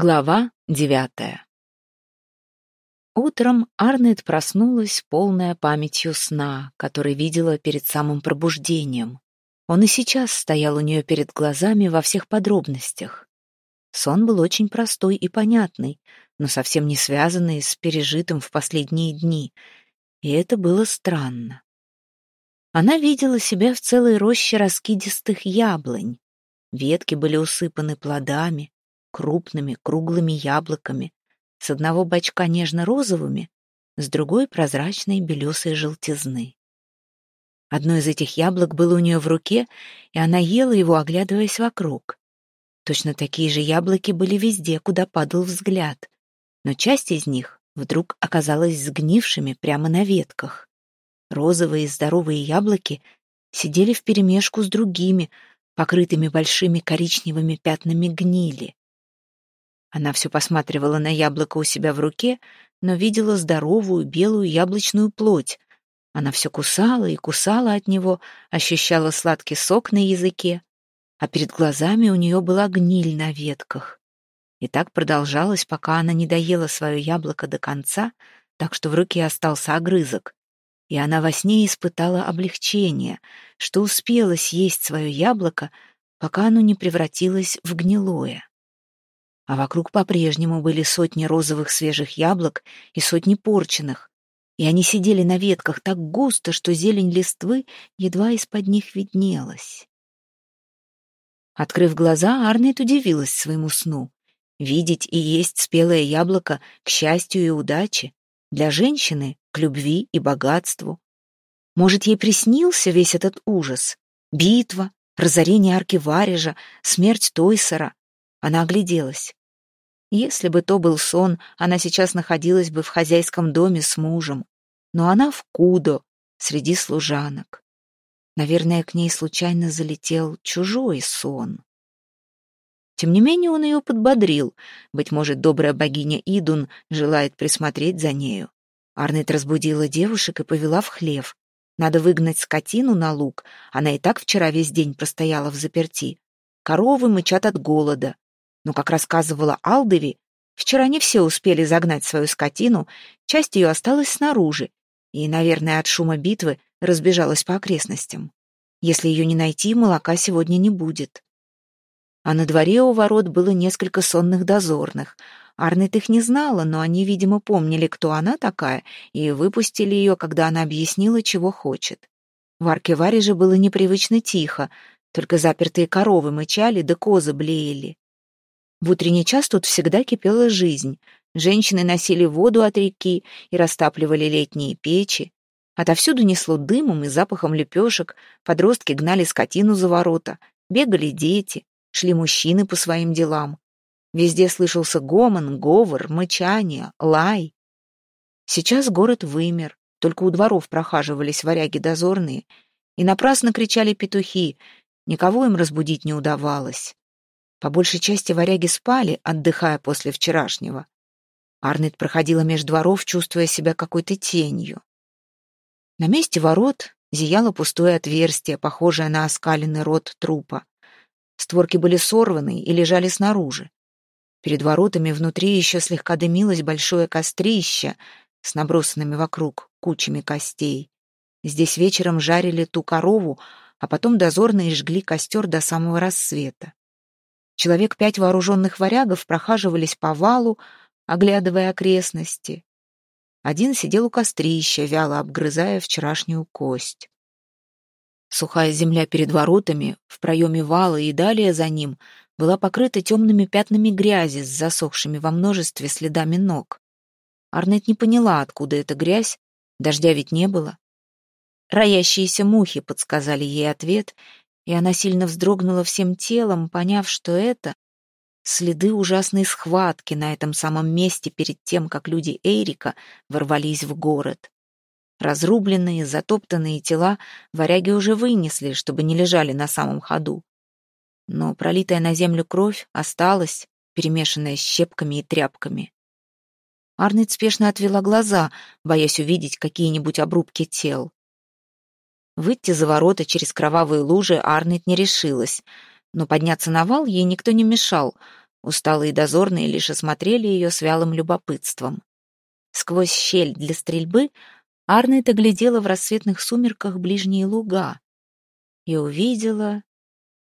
Глава девятая Утром Арнет проснулась, полная памятью сна, который видела перед самым пробуждением. Он и сейчас стоял у нее перед глазами во всех подробностях. Сон был очень простой и понятный, но совсем не связанный с пережитым в последние дни, и это было странно. Она видела себя в целой роще раскидистых яблонь. Ветки были усыпаны плодами, крупными круглыми яблоками, с одного бочка нежно-розовыми, с другой прозрачной белесой желтизны. Одно из этих яблок было у нее в руке, и она ела его, оглядываясь вокруг. Точно такие же яблоки были везде, куда падал взгляд, но часть из них вдруг оказалась сгнившими прямо на ветках. Розовые и здоровые яблоки сидели вперемешку с другими, покрытыми большими коричневыми пятнами гнили. Она все посматривала на яблоко у себя в руке, но видела здоровую белую яблочную плоть. Она все кусала и кусала от него, ощущала сладкий сок на языке, а перед глазами у нее была гниль на ветках. И так продолжалось, пока она не доела свое яблоко до конца, так что в руке остался огрызок. И она во сне испытала облегчение, что успела съесть свое яблоко, пока оно не превратилось в гнилое а вокруг по-прежнему были сотни розовых свежих яблок и сотни порченных, и они сидели на ветках так густо, что зелень листвы едва из-под них виднелась. Открыв глаза, Арнет удивилась своему сну. Видеть и есть спелое яблоко к счастью и удаче, для женщины — к любви и богатству. Может, ей приснился весь этот ужас? Битва, разорение арки Варежа, смерть Тойсера. Она огляделась. Если бы то был сон, она сейчас находилась бы в хозяйском доме с мужем. Но она в Кудо, среди служанок. Наверное, к ней случайно залетел чужой сон. Тем не менее он ее подбодрил. Быть может, добрая богиня Идун желает присмотреть за нею. Арнет разбудила девушек и повела в хлев. Надо выгнать скотину на луг. Она и так вчера весь день простояла в заперти. Коровы мычат от голода. Но, как рассказывала Алдови, вчера не все успели загнать свою скотину, часть ее осталась снаружи, и, наверное, от шума битвы разбежалась по окрестностям. Если ее не найти, молока сегодня не будет. А на дворе у ворот было несколько сонных дозорных. Арнет их не знала, но они, видимо, помнили, кто она такая, и выпустили ее, когда она объяснила, чего хочет. В арке Варе же было непривычно тихо, только запертые коровы мычали да козы блеяли. В утренний час тут всегда кипела жизнь. Женщины носили воду от реки и растапливали летние печи. Отовсюду несло дымом и запахом лепешек, подростки гнали скотину за ворота, бегали дети, шли мужчины по своим делам. Везде слышался гомон, говор, мычание, лай. Сейчас город вымер, только у дворов прохаживались варяги дозорные, и напрасно кричали петухи, никого им разбудить не удавалось. По большей части варяги спали, отдыхая после вчерашнего. Арнет проходила меж дворов, чувствуя себя какой-то тенью. На месте ворот зияло пустое отверстие, похожее на оскаленный рот трупа. Створки были сорваны и лежали снаружи. Перед воротами внутри еще слегка дымилось большое кострище с набросанными вокруг кучами костей. Здесь вечером жарили ту корову, а потом дозорные жгли костер до самого рассвета. Человек пять вооруженных варягов прохаживались по валу, оглядывая окрестности. Один сидел у кострища, вяло обгрызая вчерашнюю кость. Сухая земля перед воротами, в проеме вала и далее за ним была покрыта темными пятнами грязи с засохшими во множестве следами ног. Арнет не поняла, откуда эта грязь, дождя ведь не было. Роящиеся мухи подсказали ей ответ, и она сильно вздрогнула всем телом, поняв, что это следы ужасной схватки на этом самом месте перед тем, как люди Эйрика ворвались в город. Разрубленные, затоптанные тела варяги уже вынесли, чтобы не лежали на самом ходу. Но пролитая на землю кровь осталась, перемешанная с щепками и тряпками. Арнет спешно отвела глаза, боясь увидеть какие-нибудь обрубки тел. Выйти за ворота через кровавые лужи Арнет не решилась, но подняться на вал ей никто не мешал. Усталые дозорные лишь осмотрели ее с вялым любопытством. Сквозь щель для стрельбы Арнет оглядела в рассветных сумерках ближние луга и увидела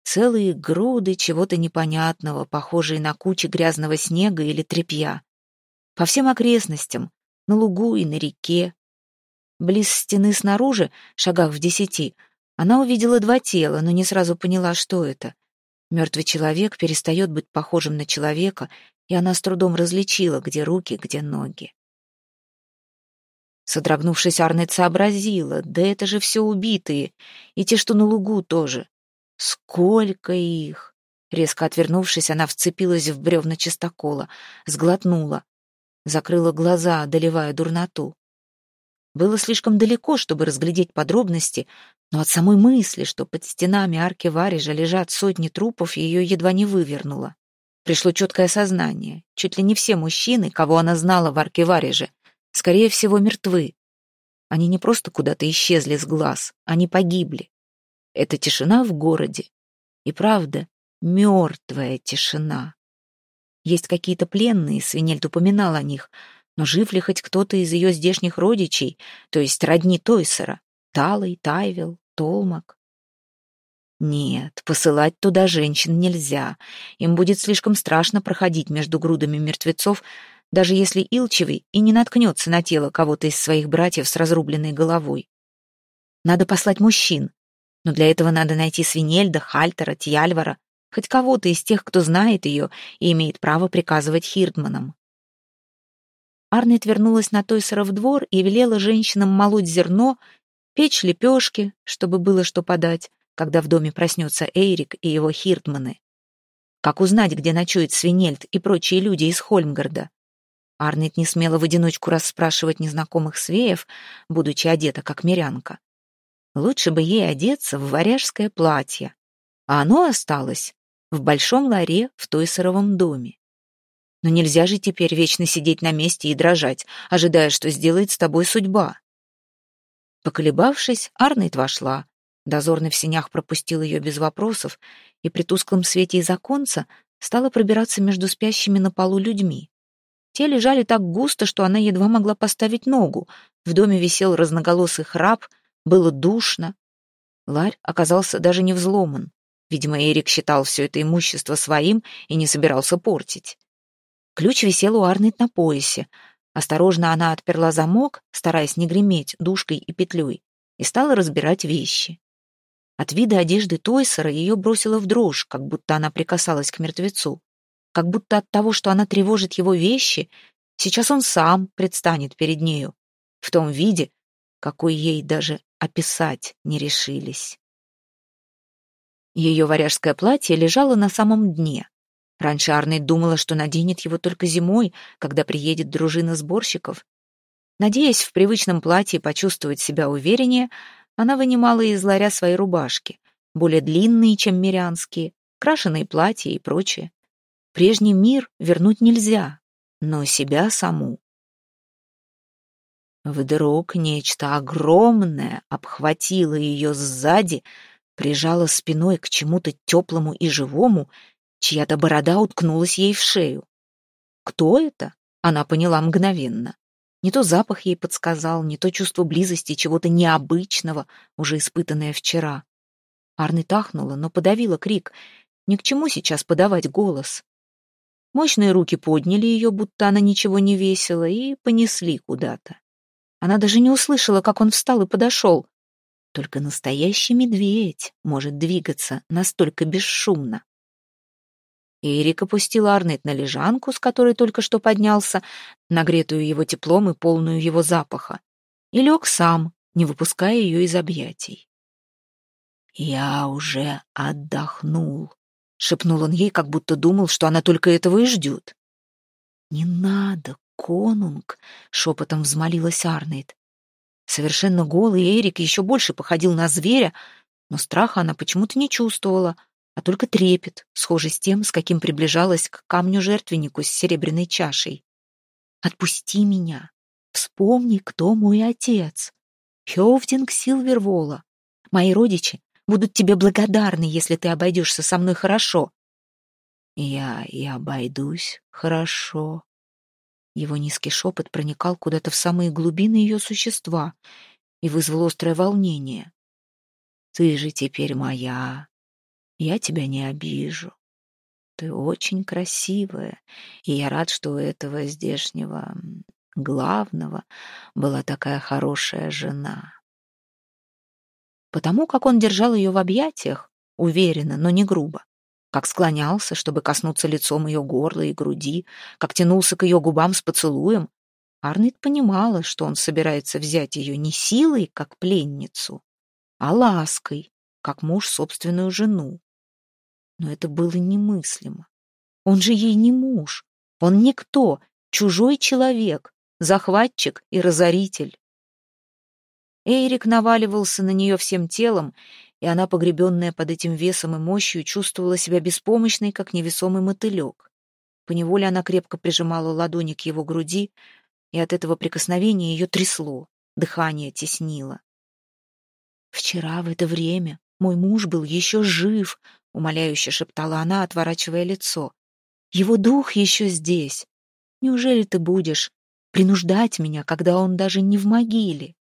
целые груды чего-то непонятного, похожие на кучи грязного снега или тряпья. По всем окрестностям, на лугу и на реке. Близ стены снаружи, шагах в десяти, она увидела два тела, но не сразу поняла, что это. Мертвый человек перестает быть похожим на человека, и она с трудом различила, где руки, где ноги. Содрогнувшись, Арнет сообразила, да это же все убитые, и те, что на лугу тоже. Сколько их! Резко отвернувшись, она вцепилась в бревна чистокола, сглотнула, закрыла глаза, одолевая дурноту. Было слишком далеко, чтобы разглядеть подробности, но от самой мысли, что под стенами арки Варежа лежат сотни трупов, ее едва не вывернуло. Пришло четкое сознание. Чуть ли не все мужчины, кого она знала в арке Вареже, скорее всего, мертвы. Они не просто куда-то исчезли с глаз, они погибли. Это тишина в городе. И правда, мертвая тишина. Есть какие-то пленные, Свинельд упоминал о них, но жив ли хоть кто-то из ее здешних родичей, то есть родни Тойсера, Талой, Тайвел, Толмак? Нет, посылать туда женщин нельзя. Им будет слишком страшно проходить между грудами мертвецов, даже если Илчевый и не наткнется на тело кого-то из своих братьев с разрубленной головой. Надо послать мужчин, но для этого надо найти Свинельда, Хальтера, Тьяльвара, хоть кого-то из тех, кто знает ее и имеет право приказывать Хирдманам. Арнет вернулась на Тойсера в двор и велела женщинам молоть зерно, печь лепешки, чтобы было что подать, когда в доме проснется Эйрик и его Хирдманы. Как узнать, где ночует Свинельд и прочие люди из Хольмгарда? Арнет не смела в одиночку расспрашивать незнакомых свеев, будучи одета как мирянка. Лучше бы ей одеться в варяжское платье, а оно осталось в большом ларе в Тойсеровом доме. Но нельзя же теперь вечно сидеть на месте и дрожать, ожидая, что сделает с тобой судьба. Поколебавшись, Арнейд вошла. Дозорный в сенях пропустил ее без вопросов, и при тусклом свете из оконца стала пробираться между спящими на полу людьми. Те лежали так густо, что она едва могла поставить ногу. В доме висел разноголосый храп, было душно. Ларь оказался даже не взломан. Видимо, Эрик считал все это имущество своим и не собирался портить. Ключ висел у Арнет на поясе. Осторожно она отперла замок, стараясь не греметь душкой и петлей, и стала разбирать вещи. От вида одежды Тойсера ее бросило в дрожь, как будто она прикасалась к мертвецу. Как будто от того, что она тревожит его вещи, сейчас он сам предстанет перед нею, в том виде, какой ей даже описать не решились. Ее варяжское платье лежало на самом дне. Раньше Арнейд думала, что наденет его только зимой, когда приедет дружина сборщиков. Надеясь в привычном платье почувствовать себя увереннее, она вынимала из ларя свои рубашки, более длинные, чем мирянские, крашеные платья и прочее. Прежний мир вернуть нельзя, но себя саму. Вдруг нечто огромное обхватило ее сзади, прижало спиной к чему-то теплому и живому Чья-то борода уткнулась ей в шею. Кто это? Она поняла мгновенно. Не то запах ей подсказал, не то чувство близости чего-то необычного, уже испытанное вчера. Арны тахнула, но подавила крик. Ни к чему сейчас подавать голос. Мощные руки подняли ее, будто она ничего не весила, и понесли куда-то. Она даже не услышала, как он встал и подошел. Только настоящий медведь может двигаться настолько бесшумно. Эрик опустил Арнет на лежанку, с которой только что поднялся, нагретую его теплом и полную его запаха, и лег сам, не выпуская ее из объятий. «Я уже отдохнул», — шепнул он ей, как будто думал, что она только этого и ждет. «Не надо, конунг», — шепотом взмолилась Арнейд. Совершенно голый Эрик еще больше походил на зверя, но страха она почему-то не чувствовала — а только трепет, схожий с тем, с каким приближалась к камню-жертвеннику с серебряной чашей. «Отпусти меня! Вспомни, кто мой отец! Хёвдинг Силвервола! Мои родичи будут тебе благодарны, если ты обойдешься со мной хорошо!» Я и обойдусь хорошо. Его низкий шепот проникал куда-то в самые глубины ее существа и вызвал острое волнение. Ты же теперь моя. Я тебя не обижу. Ты очень красивая, и я рад, что у этого здешнего главного была такая хорошая жена. Потому как он держал ее в объятиях, уверенно, но не грубо, как склонялся, чтобы коснуться лицом ее горла и груди, как тянулся к ее губам с поцелуем, Арнет понимала, что он собирается взять ее не силой, как пленницу, а лаской, как муж собственную жену. Но это было немыслимо. Он же ей не муж, он никто, чужой человек, захватчик и разоритель. Эйрик наваливался на нее всем телом, и она, погребенная под этим весом и мощью, чувствовала себя беспомощной, как невесомый мотылек. Поневоле она крепко прижимала ладони к его груди, и от этого прикосновения ее трясло, дыхание теснило. «Вчера в это время мой муж был еще жив», — умоляюще шептала она, отворачивая лицо. «Его дух еще здесь. Неужели ты будешь принуждать меня, когда он даже не в могиле?»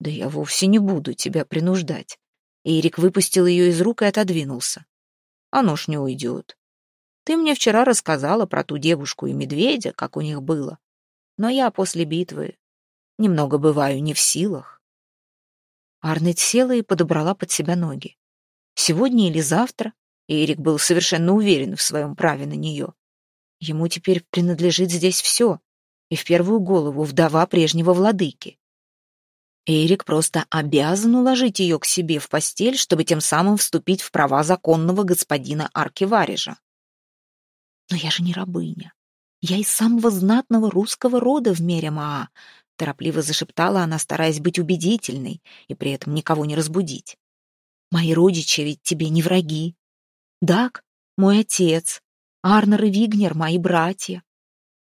«Да я вовсе не буду тебя принуждать». Эрик выпустил ее из рук и отодвинулся. «Оно ж не уйдет. Ты мне вчера рассказала про ту девушку и медведя, как у них было. Но я после битвы немного бываю не в силах». Арнет села и подобрала под себя ноги. Сегодня или завтра Эрик был совершенно уверен в своем праве на нее. Ему теперь принадлежит здесь все, и в первую голову вдова прежнего владыки. Эрик просто обязан уложить ее к себе в постель, чтобы тем самым вступить в права законного господина Аркиварежа. Но я же не рабыня. Я из самого знатного русского рода в Меремаа, торопливо зашептала она, стараясь быть убедительной и при этом никого не разбудить. Мои родичи ведь тебе не враги. Даг — мой отец, Арнер и Вигнер — мои братья.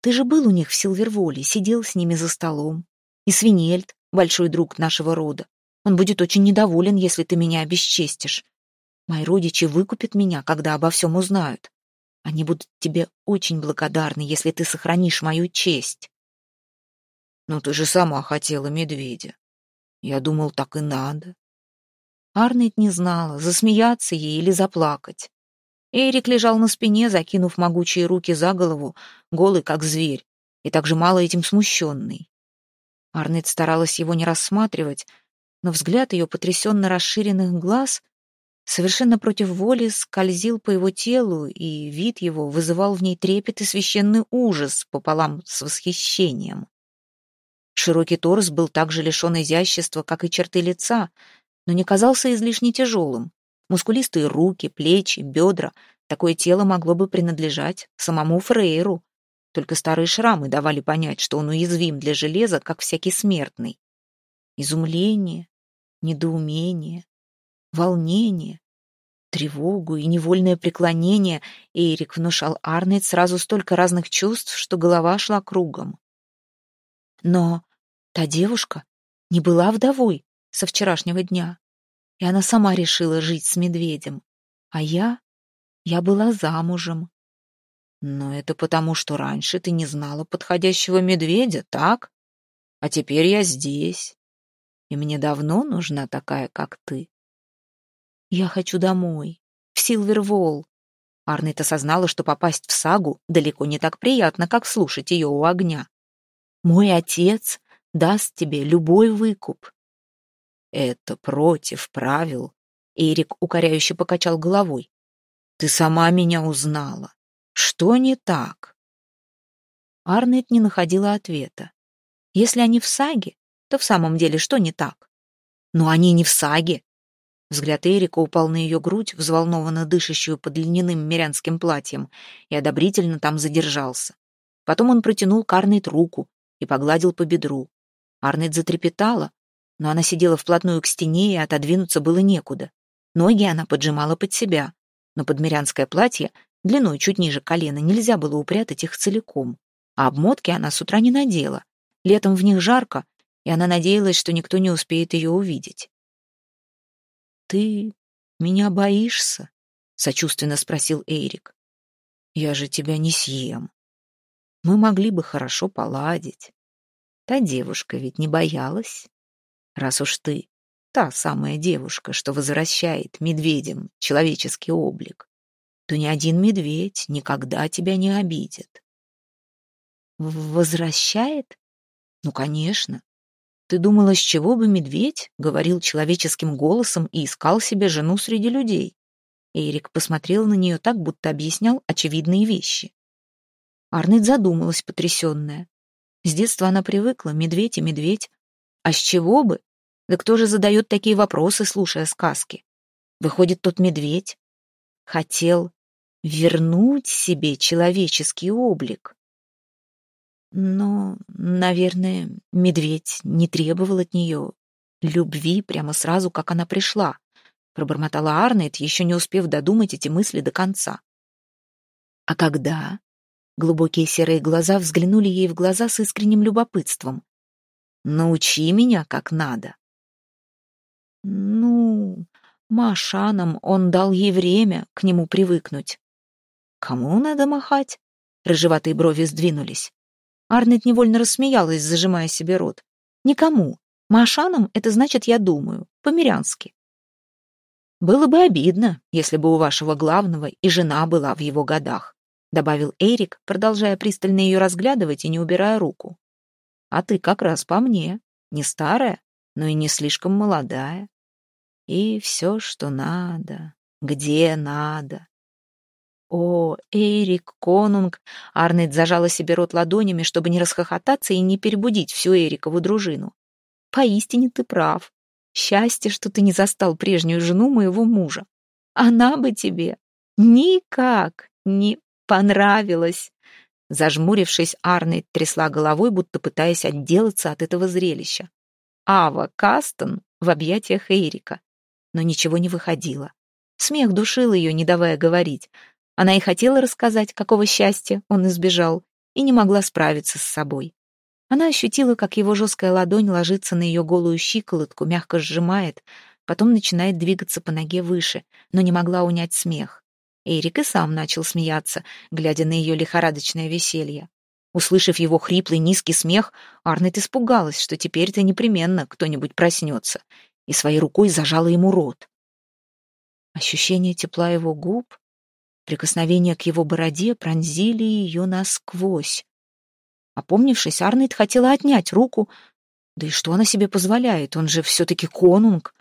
Ты же был у них в Силверволе, сидел с ними за столом. И Свинельд, большой друг нашего рода. Он будет очень недоволен, если ты меня обесчестишь. Мои родичи выкупят меня, когда обо всем узнают. Они будут тебе очень благодарны, если ты сохранишь мою честь. Но ты же сама хотела медведя. Я думал, так и надо. Арнет не знала, засмеяться ей или заплакать. Эрик лежал на спине, закинув могучие руки за голову, голый как зверь, и также мало этим смущенный. Арнет старалась его не рассматривать, но взгляд ее потрясенно расширенных глаз совершенно против воли скользил по его телу, и вид его вызывал в ней трепет и священный ужас пополам с восхищением. Широкий торс был так же лишен изящества, как и черты лица, но не казался излишне тяжелым. Мускулистые руки, плечи, бедра — такое тело могло бы принадлежать самому Фрейру, только старые шрамы давали понять, что он уязвим для железа, как всякий смертный. Изумление, недоумение, волнение, тревогу и невольное преклонение Эрик внушал Арнет сразу столько разных чувств, что голова шла кругом. Но та девушка не была вдовой со вчерашнего дня, и она сама решила жить с медведем. А я... я была замужем, но это потому, что раньше ты не знала подходящего медведя, так? А теперь я здесь. И мне давно нужна такая, как ты. Я хочу домой, в Силвервол. Арнет осознала, что попасть в сагу далеко не так приятно, как слушать ее у огня. Мой отец даст тебе любой выкуп. Это против правил. Эрик укоряюще покачал головой. Ты сама меня узнала. Что не так? Арнет не находила ответа. Если они в саге, то в самом деле что не так? Но они не в саге. Взгляд Эрика упал на ее грудь, взволнованно дышащую под льняным мирянским платьем, и одобрительно там задержался. Потом он протянул к Арнет руку и погладил по бедру. Арнет затрепетала, но она сидела вплотную к стене, и отодвинуться было некуда. Ноги она поджимала под себя, но под мирянское платье Длиной чуть ниже колена нельзя было упрятать их целиком. А обмотки она с утра не надела. Летом в них жарко, и она надеялась, что никто не успеет ее увидеть. «Ты меня боишься?» — сочувственно спросил Эйрик. Я же тебя не съем. Мы могли бы хорошо поладить. Та девушка ведь не боялась. Раз уж ты та самая девушка, что возвращает медведям человеческий облик, то ни один медведь никогда тебя не обидит. Возвращает? Ну, конечно. Ты думала, с чего бы медведь говорил человеческим голосом и искал себе жену среди людей? Эрик посмотрел на нее так, будто объяснял очевидные вещи. Арнет задумалась, потрясенная. С детства она привыкла, медведь и медведь. А с чего бы? Да кто же задает такие вопросы, слушая сказки? Выходит, тот медведь хотел вернуть себе человеческий облик. Но, наверное, медведь не требовал от нее любви прямо сразу, как она пришла, пробормотала Арнет, еще не успев додумать эти мысли до конца. А когда? Глубокие серые глаза взглянули ей в глаза с искренним любопытством. «Научи меня, как надо». «Ну, Машанам он дал ей время к нему привыкнуть». «Кому надо махать?» Рыжеватые брови сдвинулись. Арнет невольно рассмеялась, зажимая себе рот. «Никому. Машанам это значит «я думаю», по-мирянски». «Было бы обидно, если бы у вашего главного и жена была в его годах. — добавил Эрик, продолжая пристально ее разглядывать и не убирая руку. «А ты как раз по мне, не старая, но и не слишком молодая. И все, что надо, где надо». «О, Эрик, конунг!» Арнет зажала себе рот ладонями, чтобы не расхохотаться и не перебудить всю Эрикову дружину. «Поистине ты прав. Счастье, что ты не застал прежнюю жену моего мужа. Она бы тебе никак не понравилось!» Зажмурившись, Арнейд трясла головой, будто пытаясь отделаться от этого зрелища. Ава Кастон в объятиях Эрика. Но ничего не выходило. Смех душил ее, не давая говорить. Она и хотела рассказать, какого счастья он избежал, и не могла справиться с собой. Она ощутила, как его жесткая ладонь ложится на ее голую щиколотку, мягко сжимает, потом начинает двигаться по ноге выше, но не могла унять смех. Эрик и сам начал смеяться, глядя на ее лихорадочное веселье. Услышав его хриплый низкий смех, Арнет испугалась, что теперь-то непременно кто-нибудь проснется, и своей рукой зажала ему рот. Ощущение тепла его губ, прикосновение к его бороде пронзили ее насквозь. Опомнившись, Арнет хотела отнять руку, да и что она себе позволяет, он же все-таки конунг.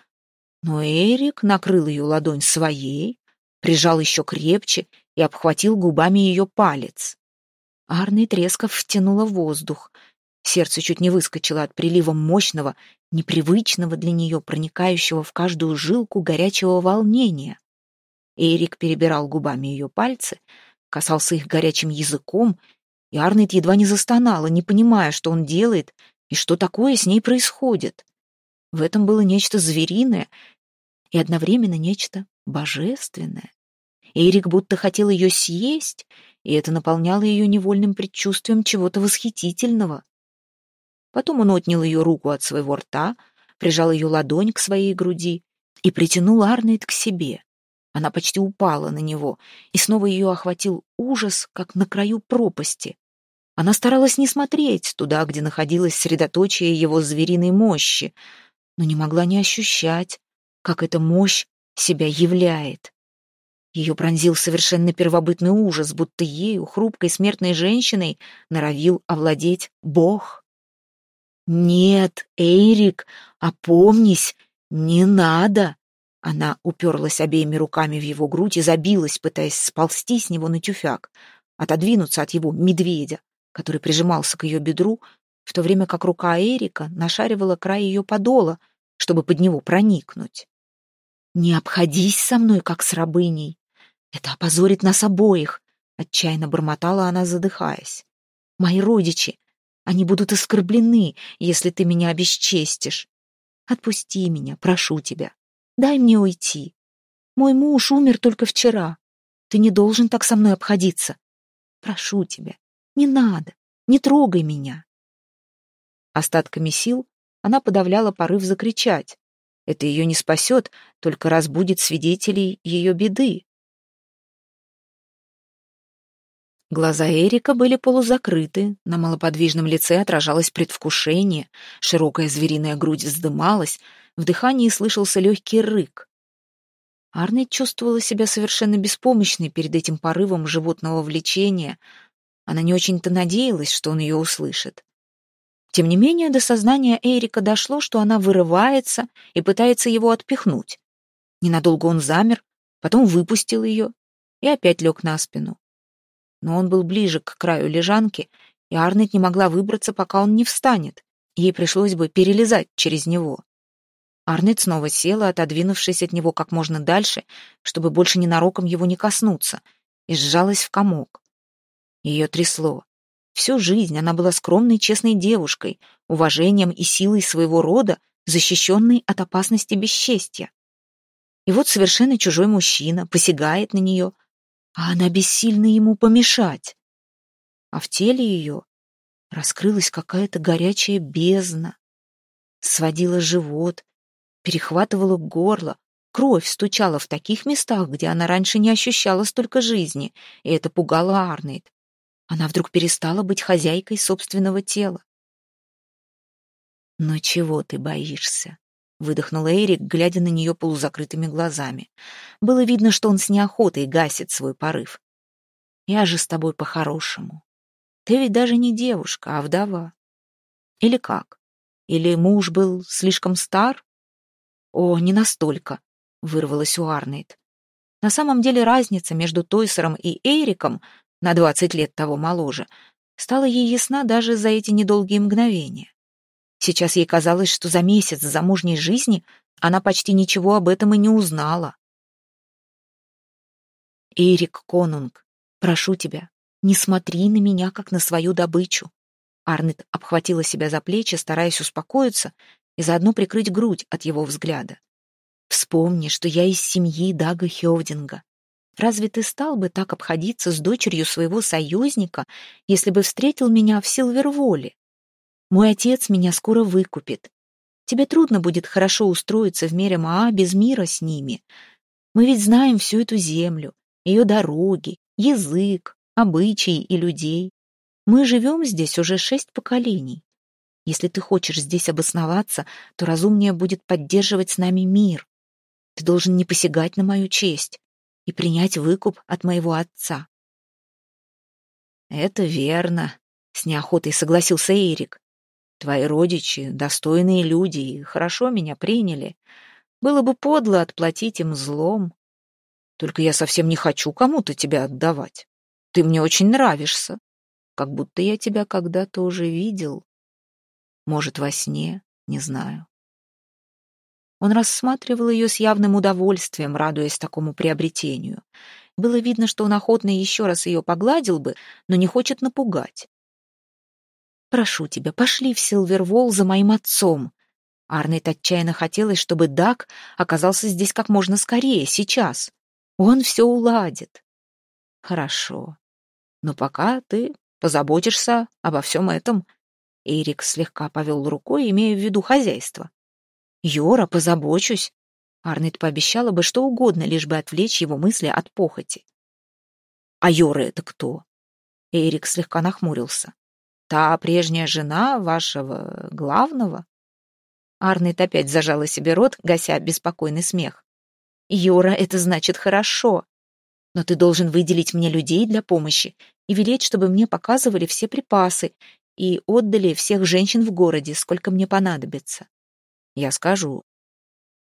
Но Эрик накрыл ее ладонь своей, прижал еще крепче и обхватил губами ее палец. Арный Тресков втянула воздух. Сердце чуть не выскочило от прилива мощного, непривычного для нее, проникающего в каждую жилку горячего волнения. Эрик перебирал губами ее пальцы, касался их горячим языком, и Арнет едва не застонала, не понимая, что он делает и что такое с ней происходит. В этом было нечто звериное и одновременно нечто божественное. Эрик будто хотел ее съесть, и это наполняло ее невольным предчувствием чего-то восхитительного. Потом он отнял ее руку от своего рта, прижал ее ладонь к своей груди и притянул Арнейд к себе. Она почти упала на него, и снова ее охватил ужас, как на краю пропасти. Она старалась не смотреть туда, где находилось средоточие его звериной мощи, но не могла не ощущать, как эта мощь себя являет. Ее пронзил совершенно первобытный ужас, будто ею, хрупкой смертной женщиной, норовил овладеть Бог. «Нет, Эйрик, опомнись, не надо!» Она уперлась обеими руками в его грудь и забилась, пытаясь сползти с него на тюфяк, отодвинуться от его медведя, который прижимался к ее бедру, в то время как рука Эрика нашаривала край ее подола, чтобы под него проникнуть. «Не обходись со мной, как с рабыней. Это опозорит нас обоих», — отчаянно бормотала она, задыхаясь. «Мои родичи, они будут оскорблены, если ты меня обесчестишь. Отпусти меня, прошу тебя. Дай мне уйти. Мой муж умер только вчера. Ты не должен так со мной обходиться. Прошу тебя, не надо, не трогай меня». Остатками сил она подавляла порыв закричать, это ее не спасет, только разбудит свидетелей ее беды. Глаза Эрика были полузакрыты, на малоподвижном лице отражалось предвкушение, широкая звериная грудь вздымалась, в дыхании слышался легкий рык. Арнет чувствовала себя совершенно беспомощной перед этим порывом животного влечения. Она не очень-то надеялась, что он ее услышит. Тем не менее, до сознания Эрика дошло, что она вырывается и пытается его отпихнуть. Ненадолго он замер, потом выпустил ее и опять лег на спину но он был ближе к краю лежанки, и Арнет не могла выбраться, пока он не встанет. Ей пришлось бы перелезать через него. Арнет снова села, отодвинувшись от него как можно дальше, чтобы больше ненароком его не коснуться, и сжалась в комок. Ее трясло. Всю жизнь она была скромной, честной девушкой, уважением и силой своего рода, защищенной от опасности бесчестья. И вот совершенно чужой мужчина посягает на нее, а она бессильна ему помешать. А в теле ее раскрылась какая-то горячая бездна, сводила живот, перехватывала горло, кровь стучала в таких местах, где она раньше не ощущала столько жизни, и это пугало Арнейд. Она вдруг перестала быть хозяйкой собственного тела. «Но чего ты боишься?» выдохнул Эрик, глядя на нее полузакрытыми глазами. Было видно, что он с неохотой гасит свой порыв. «Я же с тобой по-хорошему. Ты ведь даже не девушка, а вдова. Или как? Или муж был слишком стар?» «О, не настолько», — вырвалась у Арнейд. На самом деле разница между Тойсером и Эриком на двадцать лет того моложе стала ей ясна даже за эти недолгие мгновения. Сейчас ей казалось, что за месяц замужней жизни она почти ничего об этом и не узнала. «Эрик Конунг, прошу тебя, не смотри на меня, как на свою добычу». Арнет обхватила себя за плечи, стараясь успокоиться и заодно прикрыть грудь от его взгляда. «Вспомни, что я из семьи Дага Хевдинга. Разве ты стал бы так обходиться с дочерью своего союзника, если бы встретил меня в Силверволе? Мой отец меня скоро выкупит. Тебе трудно будет хорошо устроиться в мире Маа без мира с ними. Мы ведь знаем всю эту землю, ее дороги, язык, обычаи и людей. Мы живем здесь уже шесть поколений. Если ты хочешь здесь обосноваться, то разумнее будет поддерживать с нами мир. Ты должен не посягать на мою честь и принять выкуп от моего отца. Это верно, с неохотой согласился Эрик. Твои родичи — достойные люди и хорошо меня приняли. Было бы подло отплатить им злом. Только я совсем не хочу кому-то тебя отдавать. Ты мне очень нравишься, как будто я тебя когда-то уже видел. Может, во сне, не знаю. Он рассматривал ее с явным удовольствием, радуясь такому приобретению. Было видно, что он охотно еще раз ее погладил бы, но не хочет напугать. Прошу тебя, пошли в Силвервол за моим отцом. Арнет отчаянно хотелось, чтобы Дак оказался здесь как можно скорее, сейчас. Он все уладит. Хорошо. Но пока ты позаботишься обо всем этом. Эрик слегка повел рукой, имея в виду хозяйство. Йора, позабочусь. Арнет пообещала бы что угодно, лишь бы отвлечь его мысли от похоти. А Йора это кто? Эрик слегка нахмурился. Та прежняя жена вашего главного?» Арнет опять зажала себе рот, гася беспокойный смех. «Юра, это значит хорошо. Но ты должен выделить мне людей для помощи и велеть, чтобы мне показывали все припасы и отдали всех женщин в городе, сколько мне понадобится. Я скажу.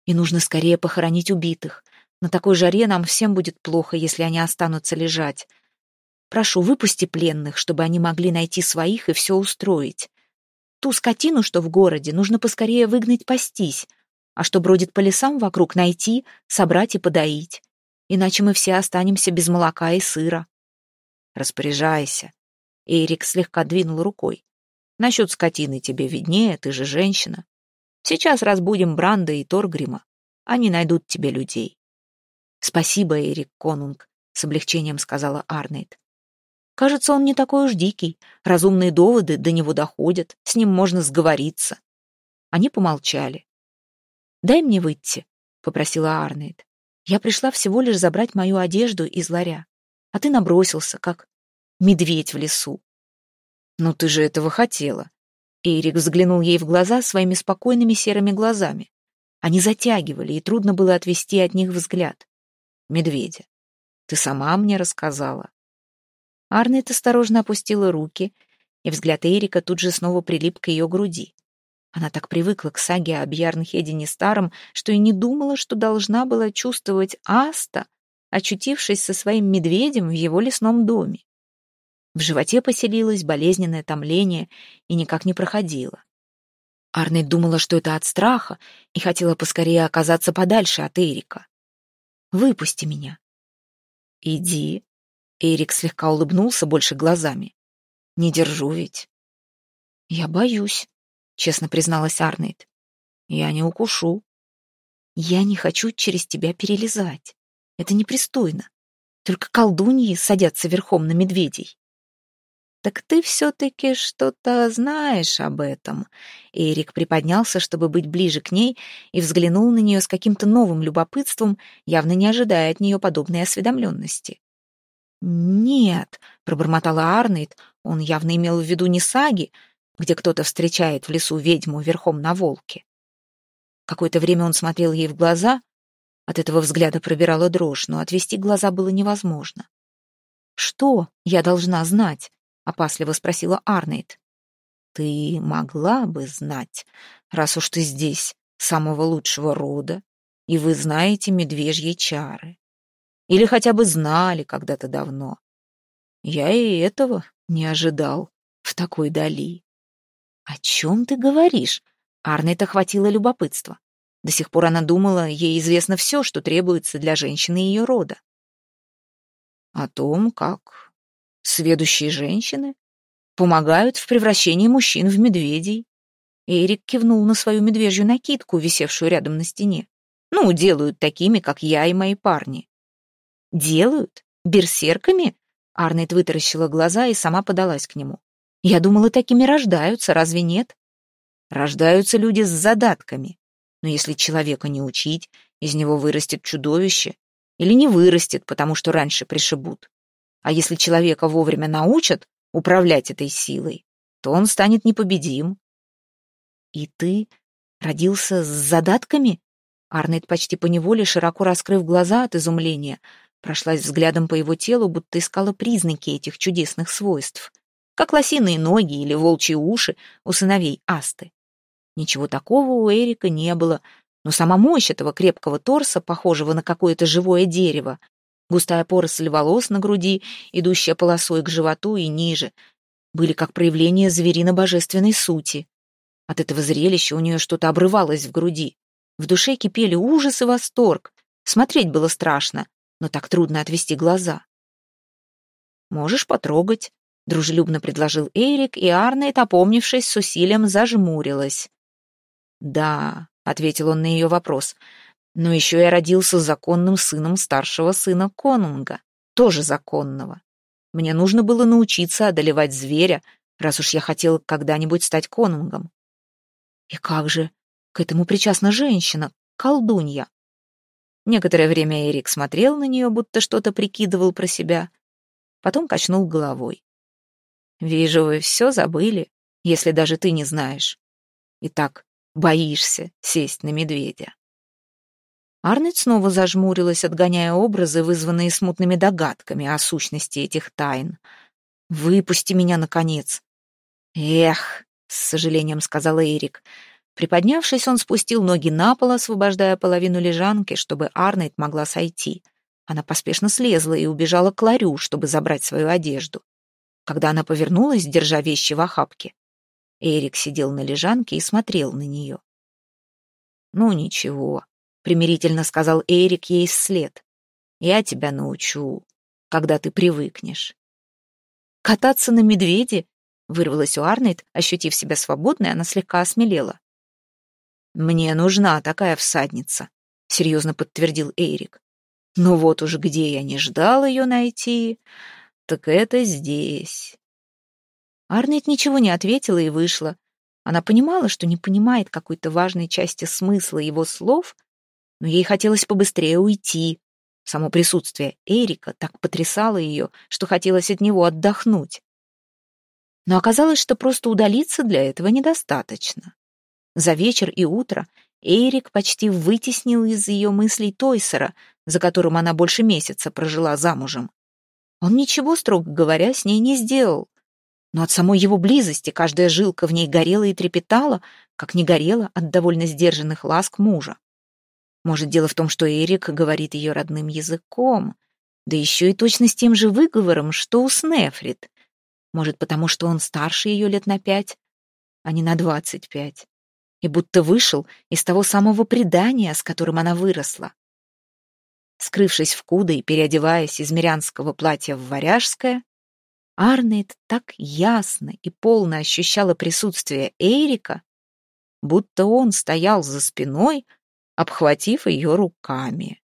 И нужно скорее похоронить убитых. На такой жаре нам всем будет плохо, если они останутся лежать. Прошу, выпусти пленных, чтобы они могли найти своих и все устроить. Ту скотину, что в городе, нужно поскорее выгнать пастись, а что бродит по лесам вокруг, найти, собрать и подоить. Иначе мы все останемся без молока и сыра. Распоряжайся. Эрик слегка двинул рукой. Насчет скотины тебе виднее, ты же женщина. Сейчас разбудим Бранда и Торгрима. Они найдут тебе людей. Спасибо, Эрик Конунг, с облегчением сказала Арнейд. Кажется, он не такой уж дикий. Разумные доводы до него доходят, с ним можно сговориться. Они помолчали. «Дай мне выйти», — попросила Арнейд. «Я пришла всего лишь забрать мою одежду из ларя, а ты набросился, как...» медведь в лесу. «Ну ты же этого хотела». Эрик взглянул ей в глаза своими спокойными серыми глазами. Они затягивали, и трудно было отвести от них взгляд. «Медведя, ты сама мне рассказала». Арнет осторожно опустила руки, и взгляд Эрика тут же снова прилип к ее груди. Она так привыкла к саге о Бьярнхедине Старом, что и не думала, что должна была чувствовать Аста, очутившись со своим медведем в его лесном доме. В животе поселилось болезненное томление и никак не проходило. Арнольд думала, что это от страха, и хотела поскорее оказаться подальше от Эрика. «Выпусти меня». «Иди». Эрик слегка улыбнулся больше глазами. «Не держу ведь». «Я боюсь», — честно призналась Арнольд. «Я не укушу». «Я не хочу через тебя перелезать. Это непристойно. Только колдуньи садятся верхом на медведей». «Так ты все-таки что-то знаешь об этом». Эрик приподнялся, чтобы быть ближе к ней, и взглянул на нее с каким-то новым любопытством, явно не ожидая от нее подобной осведомленности. «Нет», — пробормотала Арнейд, он явно имел в виду не саги, где кто-то встречает в лесу ведьму верхом на волке. Какое-то время он смотрел ей в глаза, от этого взгляда пробирала дрожь, но отвести глаза было невозможно. «Что я должна знать?» Опасливо спросила Арнейд. Ты могла бы знать, раз уж ты здесь, самого лучшего рода, и вы знаете медвежьи чары. Или хотя бы знали когда-то давно. Я и этого не ожидал в такой дали. О чем ты говоришь? Арнейд охватило любопытство. До сих пор она думала, ей известно все, что требуется для женщины ее рода. О том, как Сведущие женщины помогают в превращении мужчин в медведей. Эрик кивнул на свою медвежью накидку, висевшую рядом на стене. Ну, делают такими, как я и мои парни. Делают? Берсерками? Арнет вытаращила глаза и сама подалась к нему. Я думала, такими рождаются, разве нет? Рождаются люди с задатками. Но если человека не учить, из него вырастет чудовище. Или не вырастет, потому что раньше пришибут. А если человека вовремя научат управлять этой силой, то он станет непобедим. И ты родился с задатками? Арнет почти поневоле, широко раскрыв глаза от изумления, прошлась взглядом по его телу, будто искала признаки этих чудесных свойств, как лосиные ноги или волчьи уши у сыновей Асты. Ничего такого у Эрика не было, но сама мощь этого крепкого торса, похожего на какое-то живое дерево, Густая поросль волос на груди, идущая полосой к животу и ниже, были как проявление зверино-божественной сути. От этого зрелища у нее что-то обрывалось в груди. В душе кипели ужас и восторг. Смотреть было страшно, но так трудно отвести глаза. «Можешь потрогать», — дружелюбно предложил Эрик, и Арнейд, опомнившись, с усилием зажмурилась. «Да», — ответил он на ее вопрос, — но еще я родился законным сыном старшего сына конунга, тоже законного. Мне нужно было научиться одолевать зверя, раз уж я хотел когда-нибудь стать конунгом. И как же к этому причастна женщина, колдунья? Некоторое время Эрик смотрел на нее, будто что-то прикидывал про себя, потом качнул головой. «Вижу, вы все забыли, если даже ты не знаешь. И так боишься сесть на медведя». Арнет снова зажмурилась, отгоняя образы, вызванные смутными догадками о сущности этих тайн. «Выпусти меня, наконец!» «Эх!» — с сожалением сказал Эрик. Приподнявшись, он спустил ноги на пол, освобождая половину лежанки, чтобы Арнет могла сойти. Она поспешно слезла и убежала к ларю, чтобы забрать свою одежду. Когда она повернулась, держа вещи в охапке, Эрик сидел на лежанке и смотрел на нее. «Ну, ничего», примирительно сказал Эрик ей вслед. Я тебя научу, когда ты привыкнешь. Кататься на медведе? Вырвалась у Арнейд, ощутив себя свободной, она слегка осмелела. «Мне нужна такая всадница», — серьезно подтвердил Эрик. «Но вот уж где я не ждал ее найти, так это здесь». Арнейд ничего не ответила и вышла. Она понимала, что не понимает какой-то важной части смысла его слов, но ей хотелось побыстрее уйти. Само присутствие Эрика так потрясало ее, что хотелось от него отдохнуть. Но оказалось, что просто удалиться для этого недостаточно. За вечер и утро Эрик почти вытеснил из ее мыслей Тойсера, за которым она больше месяца прожила замужем. Он ничего, строго говоря, с ней не сделал. Но от самой его близости каждая жилка в ней горела и трепетала, как не горела от довольно сдержанных ласк мужа. Может, дело в том, что Эрик говорит ее родным языком, да еще и точно с тем же выговором, что у Снефрит. Может, потому что он старше ее лет на пять, а не на двадцать пять, и будто вышел из того самого предания, с которым она выросла. Скрывшись в куда и переодеваясь из мирянского платья в варяжское, Арнейд так ясно и полно ощущала присутствие Эрика, будто он стоял за спиной, обхватив ее руками.